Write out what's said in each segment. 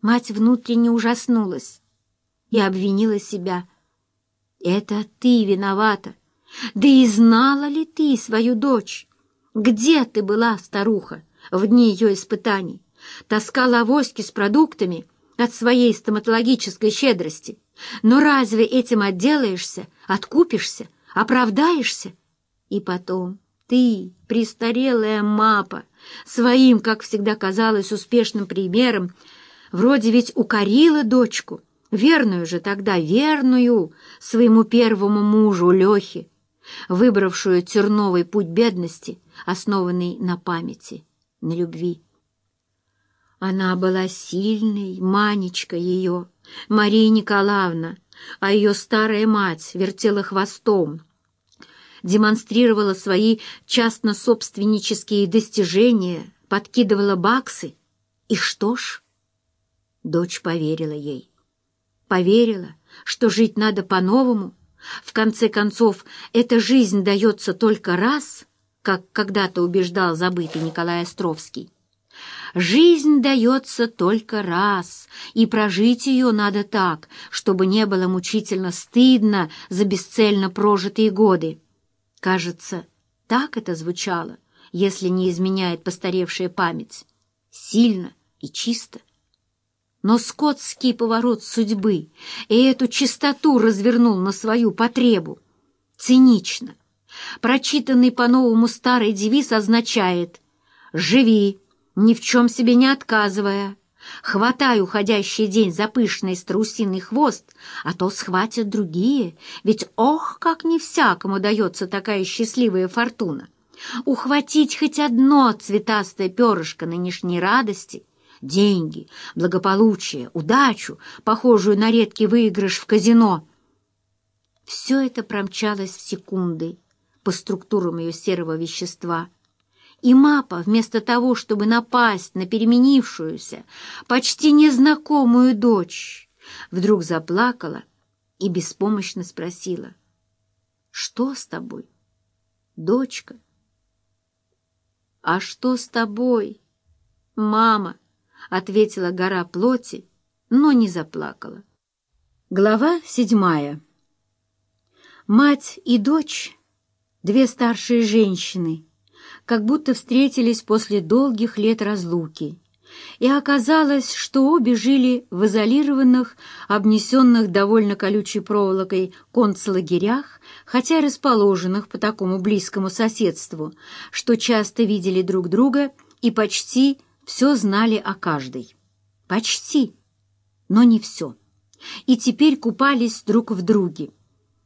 Мать внутренне ужаснулась и обвинила себя. «Это ты виновата. Да и знала ли ты свою дочь? Где ты была, старуха, в дни ее испытаний? Таскала авоськи с продуктами от своей стоматологической щедрости. Но разве этим отделаешься, откупишься, оправдаешься? И потом ты, престарелая мапа, своим, как всегда казалось, успешным примером, вроде ведь укорила дочку, верную же тогда, верную своему первому мужу Лехе, выбравшую терновый путь бедности, основанный на памяти, на любви. Она была сильной, Манечка ее, Мария Николаевна, а ее старая мать вертела хвостом, демонстрировала свои частно-собственнические достижения, подкидывала баксы. И что ж? Дочь поверила ей. Поверила, что жить надо по-новому. В конце концов, эта жизнь дается только раз, как когда-то убеждал забытый Николай Островский. Жизнь дается только раз, и прожить ее надо так, чтобы не было мучительно стыдно за бесцельно прожитые годы. Кажется, так это звучало, если не изменяет постаревшая память. Сильно и чисто. Но скотский поворот судьбы и эту чистоту развернул на свою потребу. Цинично. Прочитанный по-новому старый девиз означает «Живи, ни в чем себе не отказывая, Хватай уходящий день за пышный страусиный хвост, а то схватят другие, ведь ох, как не всякому дается такая счастливая фортуна. Ухватить хоть одно цветастое перышко нынешней радости, деньги, благополучие, удачу, похожую на редкий выигрыш в казино. Все это промчалось в секунды по структурам ее серого вещества — и Мапа, вместо того, чтобы напасть на переменившуюся, почти незнакомую дочь, вдруг заплакала и беспомощно спросила, «Что с тобой, дочка?» «А что с тобой, мама?» — ответила гора плоти, но не заплакала. Глава седьмая. Мать и дочь, две старшие женщины — как будто встретились после долгих лет разлуки. И оказалось, что обе жили в изолированных, обнесенных довольно колючей проволокой концлагерях, хотя расположенных по такому близкому соседству, что часто видели друг друга и почти все знали о каждой. Почти, но не все. И теперь купались друг в друге.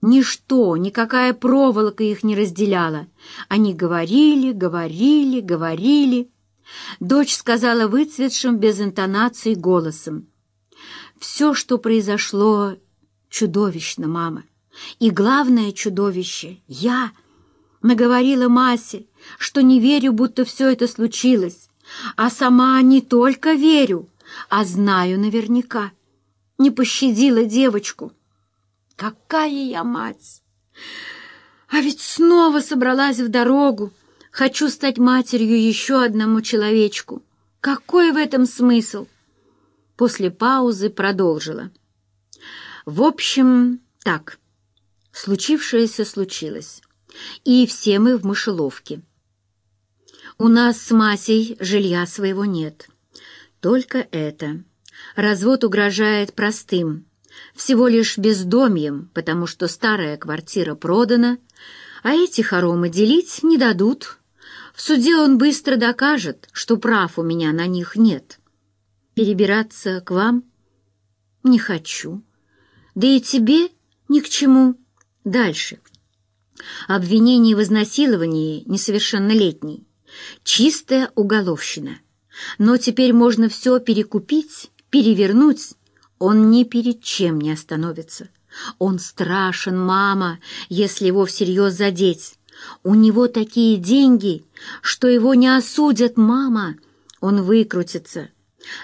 Ничто, никакая проволока их не разделяла. Они говорили, говорили, говорили. Дочь сказала выцветшим без интонации голосом. «Все, что произошло, чудовищно, мама. И главное чудовище — я. Наговорила Масе, что не верю, будто все это случилось. А сама не только верю, а знаю наверняка. Не пощадила девочку». Какая я мать! А ведь снова собралась в дорогу. Хочу стать матерью еще одному человечку. Какой в этом смысл? После паузы продолжила. В общем, так. Случившееся случилось. И все мы в мышеловке. У нас с Масей жилья своего нет. Только это. Развод угрожает простым всего лишь бездомьем, потому что старая квартира продана, а эти хоромы делить не дадут. В суде он быстро докажет, что прав у меня на них нет. Перебираться к вам не хочу. Да и тебе ни к чему. Дальше. Обвинение в изнасиловании несовершеннолетней. Чистая уголовщина. Но теперь можно все перекупить, перевернуть, он ни перед чем не остановится. Он страшен, мама, если его всерьез задеть. У него такие деньги, что его не осудят, мама. Он выкрутится.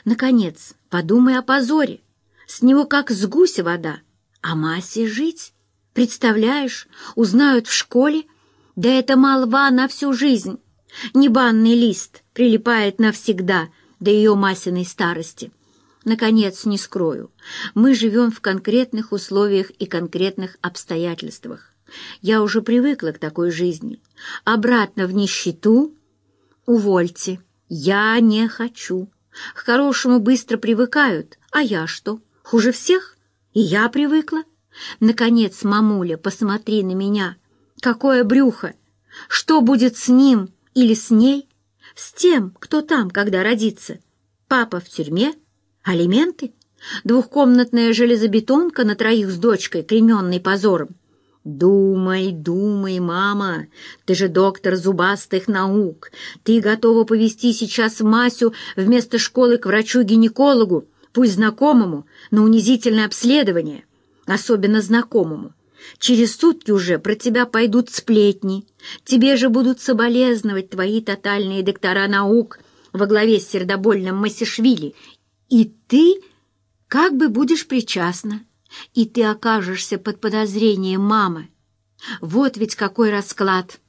Наконец, подумай о позоре. С него как с гуся вода. А Масе жить? Представляешь, узнают в школе? Да это молва на всю жизнь. Не банный лист прилипает навсегда до ее Масиной старости. наконец, не скрою. Мы живем в конкретных условиях и конкретных обстоятельствах. Я уже привыкла к такой жизни. Обратно в нищету? Увольте. Я не хочу. К хорошему быстро привыкают. А я что, хуже всех? И я привыкла. Наконец, мамуля, посмотри на меня. Какое брюхо! Что будет с ним или с ней? С тем, кто там, когда родится? Папа в тюрьме? Алименты? Двухкомнатная железобетонка на троих с дочкой, кременной позором? «Думай, думай, мама, ты же доктор зубастых наук. Ты готова повести сейчас Масю вместо школы к врачу-гинекологу, пусть знакомому, на унизительное обследование, особенно знакомому. Через сутки уже про тебя пойдут сплетни. Тебе же будут соболезновать твои тотальные доктора наук во главе с сердобольным Масишвили. И ты как бы будешь причастна, и ты окажешься под подозрением мамы. Вот ведь какой расклад!»